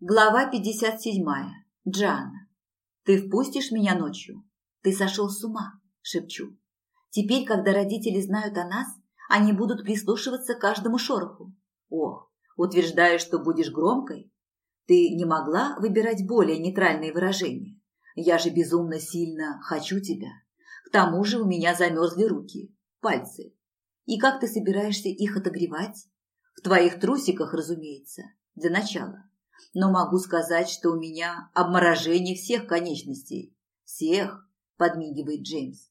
Глава 57. Джана. «Ты впустишь меня ночью?» «Ты сошел с ума», – шепчу. «Теперь, когда родители знают о нас, они будут прислушиваться к каждому шороху». «Ох, утверждаешь, что будешь громкой?» «Ты не могла выбирать более нейтральные выражения. Я же безумно сильно хочу тебя. К тому же у меня замерзли руки, пальцы. И как ты собираешься их отогревать?» «В твоих трусиках, разумеется, для начала». Но могу сказать, что у меня обморожение всех конечностей. Всех, подмигивает Джеймс.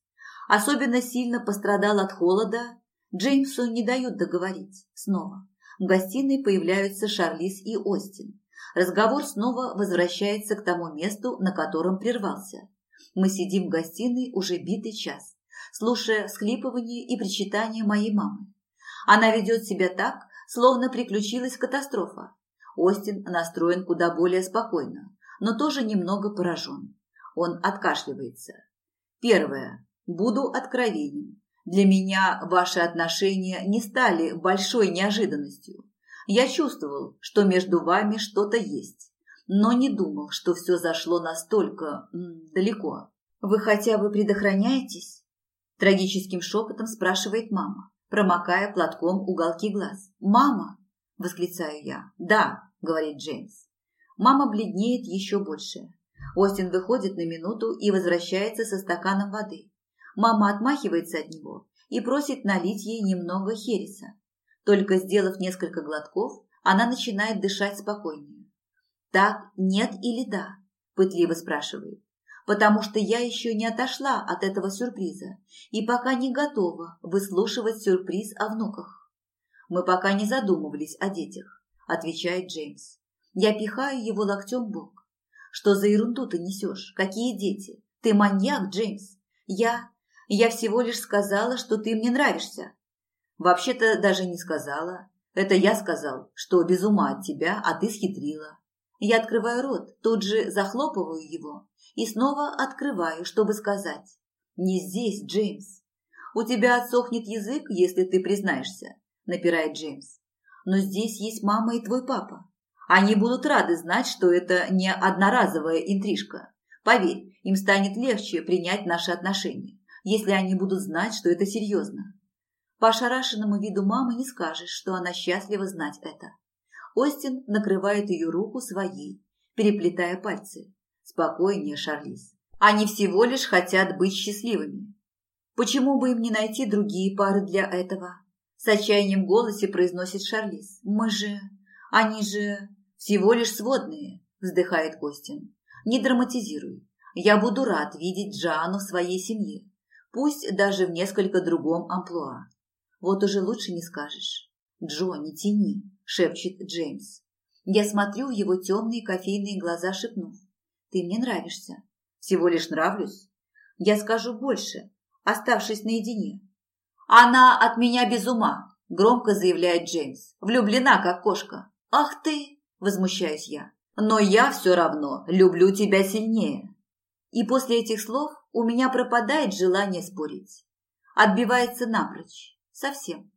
Особенно сильно пострадал от холода. Джеймсу не дают договорить. Снова. В гостиной появляются Шарлиз и Остин. Разговор снова возвращается к тому месту, на котором прервался. Мы сидим в гостиной уже битый час, слушая всхлипывание и причитание моей мамы. Она ведет себя так, словно приключилась катастрофа. Остин настроен куда более спокойно, но тоже немного поражен. Он откашливается. Первое. Буду откровенен. Для меня ваши отношения не стали большой неожиданностью. Я чувствовал, что между вами что-то есть, но не думал, что все зашло настолько м, далеко. Вы хотя бы предохраняетесь? Трагическим шепотом спрашивает мама, промокая платком уголки глаз. «Мама!» – восклицаю я. «Да!» говорит Джеймс. Мама бледнеет еще больше. Остин выходит на минуту и возвращается со стаканом воды. Мама отмахивается от него и просит налить ей немного хереса. Только сделав несколько глотков, она начинает дышать спокойнее. «Так нет или да?» – пытливо спрашивает. «Потому что я еще не отошла от этого сюрприза и пока не готова выслушивать сюрприз о внуках. Мы пока не задумывались о детях. – отвечает Джеймс. Я пихаю его локтем в бок. «Что за ерунду ты несешь? Какие дети? Ты маньяк, Джеймс? Я... Я всего лишь сказала, что ты мне нравишься». «Вообще-то даже не сказала. Это я сказал, что без ума от тебя, а ты схитрила». Я открываю рот, тут же захлопываю его и снова открываю, чтобы сказать. «Не здесь, Джеймс. У тебя отсохнет язык, если ты признаешься», – напирает Джеймс но здесь есть мама и твой папа. Они будут рады знать, что это не одноразовая интрижка. Поверь, им станет легче принять наши отношения, если они будут знать, что это серьезно. По ошарашенному виду мамы не скажешь, что она счастлива знать это. Остин накрывает ее руку своей, переплетая пальцы. Спокойнее, Шарлиз. Они всего лишь хотят быть счастливыми. Почему бы им не найти другие пары для этого? С отчаянием в голосе произносит Шарлиз. «Мы же... Они же... Всего лишь сводные!» Вздыхает Костин. «Не драматизируй. Я буду рад видеть Джану в своей семье. Пусть даже в несколько другом амплуа. Вот уже лучше не скажешь». «Джо, не тяни!» – шепчет Джеймс. Я смотрю в его темные кофейные глаза, шепнув. «Ты мне нравишься». «Всего лишь нравлюсь?» «Я скажу больше, оставшись наедине. «Она от меня без ума», – громко заявляет Джеймс. «Влюблена, как кошка». «Ах ты!» – возмущаюсь я. «Но я все равно люблю тебя сильнее». И после этих слов у меня пропадает желание спорить. Отбивается напрочь. Совсем.